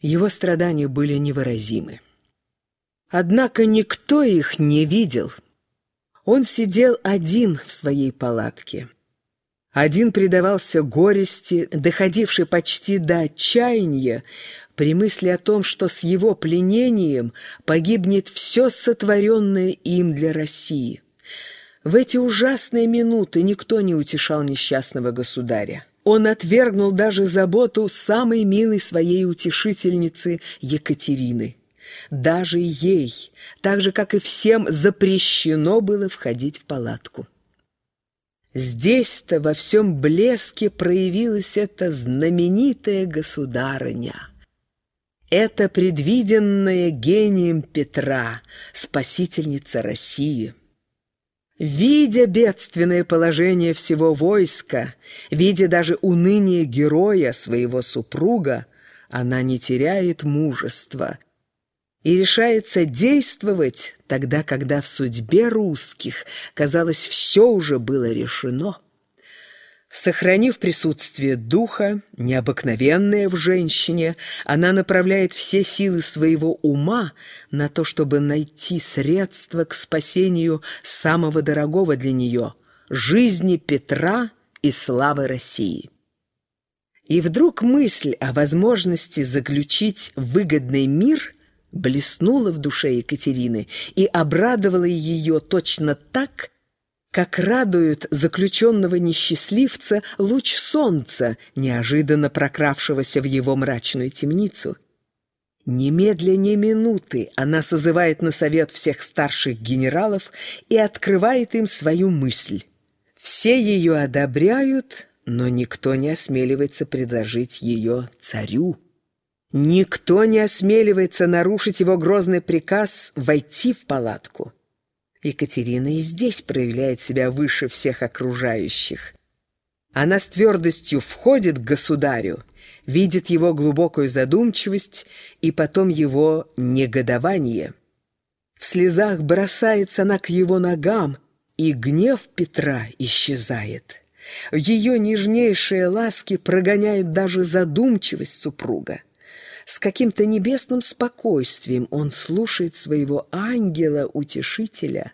Его страдания были невыразимы. Однако никто их не видел. Он сидел один в своей палатке. Один предавался горести, доходившей почти до отчаяния, при мысли о том, что с его пленением погибнет все сотворенное им для России. В эти ужасные минуты никто не утешал несчастного государя. Он отвергнул даже заботу самой милой своей утешительницы Екатерины. Даже ей, так же, как и всем, запрещено было входить в палатку. Здесь-то во всем блеске проявилась эта знаменитая государыня. Это предвиденная гением Петра, спасительница России. Видя бедственное положение всего войска, видя даже уныние героя, своего супруга, она не теряет мужества и решается действовать тогда, когда в судьбе русских, казалось, все уже было решено. Сохранив присутствие духа, необыкновенное в женщине, она направляет все силы своего ума на то, чтобы найти средства к спасению самого дорогого для нее – жизни Петра и славы России. И вдруг мысль о возможности заключить выгодный мир блеснула в душе Екатерины и обрадовала ее точно так, как радует заключенного несчастливца луч солнца, неожиданно прокравшегося в его мрачную темницу. Немедля ни минуты она созывает на совет всех старших генералов и открывает им свою мысль. Все ее одобряют, но никто не осмеливается предложить ее царю. Никто не осмеливается нарушить его грозный приказ войти в палатку. Екатерина и здесь проявляет себя выше всех окружающих. Она с твердостью входит к государю, видит его глубокую задумчивость и потом его негодование. В слезах бросается она к его ногам, и гнев Петра исчезает. Ее нежнейшие ласки прогоняют даже задумчивость супруга. С каким-то небесным спокойствием он слушает своего ангела-утешителя,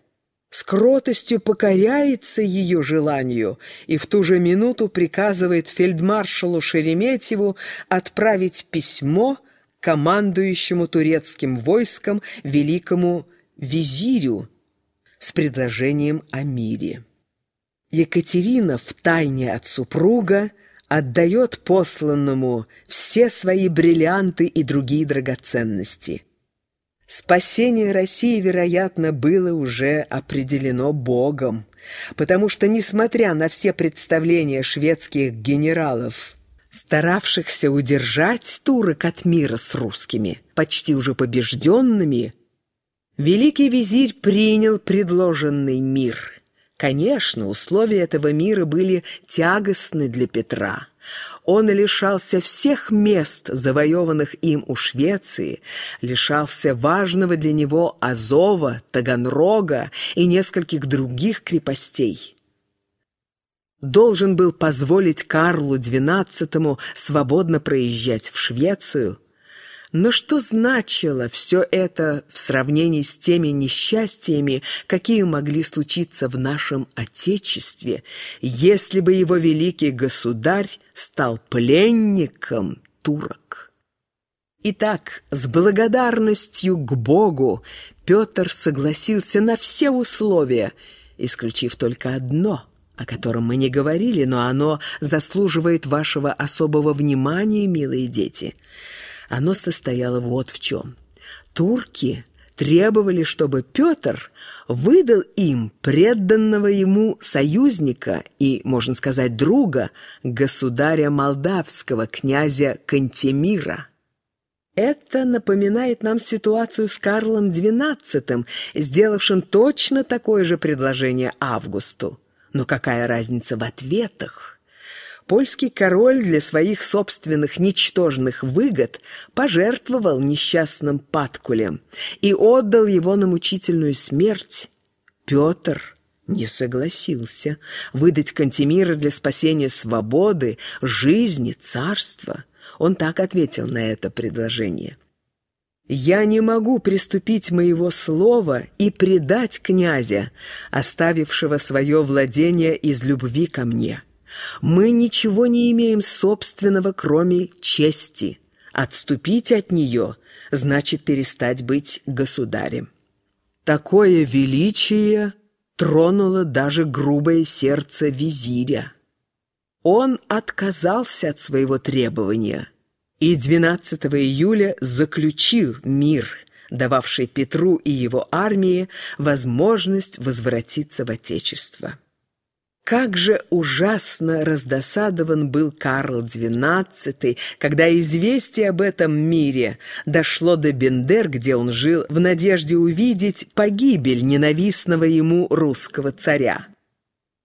с кротостью покоряется ее желанию и в ту же минуту приказывает фельдмаршалу Шереметьеву отправить письмо командующему турецким войском великому визирю с предложением о мире. Екатерина втайне от супруга – отдает посланному все свои бриллианты и другие драгоценности. Спасение России, вероятно, было уже определено Богом, потому что, несмотря на все представления шведских генералов, старавшихся удержать турок от мира с русскими, почти уже побежденными, великий визирь принял предложенный мир – Конечно, условия этого мира были тягостны для Петра. Он лишался всех мест, завоеванных им у Швеции, лишался важного для него Азова, Таганрога и нескольких других крепостей. Должен был позволить Карлу XII свободно проезжать в Швецию – но что значило все это в сравнении с теми несчастьями, какие могли случиться в нашем Отечестве, если бы его великий государь стал пленником турок? Итак, с благодарностью к Богу Петр согласился на все условия, исключив только одно – о котором мы не говорили, но оно заслуживает вашего особого внимания, милые дети – оно состояло вот в чем. Турки требовали, чтобы Петр выдал им преданного ему союзника и, можно сказать, друга, государя молдавского, князя Кантемира. Это напоминает нам ситуацию с Карлом XII, сделавшим точно такое же предложение Августу. Но какая разница в ответах? Польский король для своих собственных ничтожных выгод пожертвовал несчастным Паткулем и отдал его на мучительную смерть. Петр не согласился выдать Кантемира для спасения свободы, жизни, царства. Он так ответил на это предложение. «Я не могу приступить моего слова и предать князя, оставившего свое владение из любви ко мне. Мы ничего не имеем собственного, кроме чести. Отступить от нее значит перестать быть государем». Такое величие тронуло даже грубое сердце визиря. Он отказался от своего требования и 12 июля заключил мир, дававший Петру и его армии возможность возвратиться в Отечество. Как же ужасно раздосадован был Карл XII, когда известие об этом мире дошло до Бендер, где он жил, в надежде увидеть погибель ненавистного ему русского царя.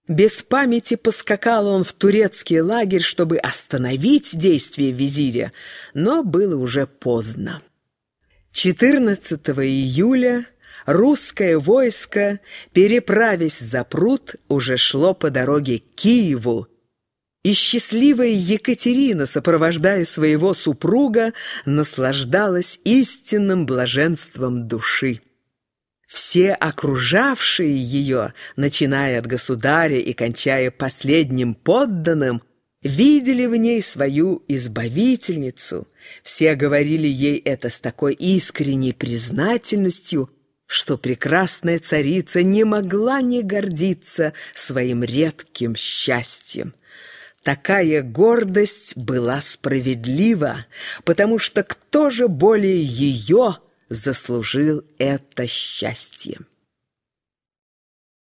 Без памяти поскакал он в турецкий лагерь, чтобы остановить действие визиря, но было уже поздно. 14 июля русское войско, переправясь за пруд, уже шло по дороге к Киеву, и счастливая Екатерина, сопровождая своего супруга, наслаждалась истинным блаженством души. Все окружавшие ее, начиная от государя и кончая последним подданным, видели в ней свою избавительницу. Все говорили ей это с такой искренней признательностью – что прекрасная царица не могла не гордиться своим редким счастьем. Такая гордость была справедлива, потому что кто же более ее заслужил это счастье?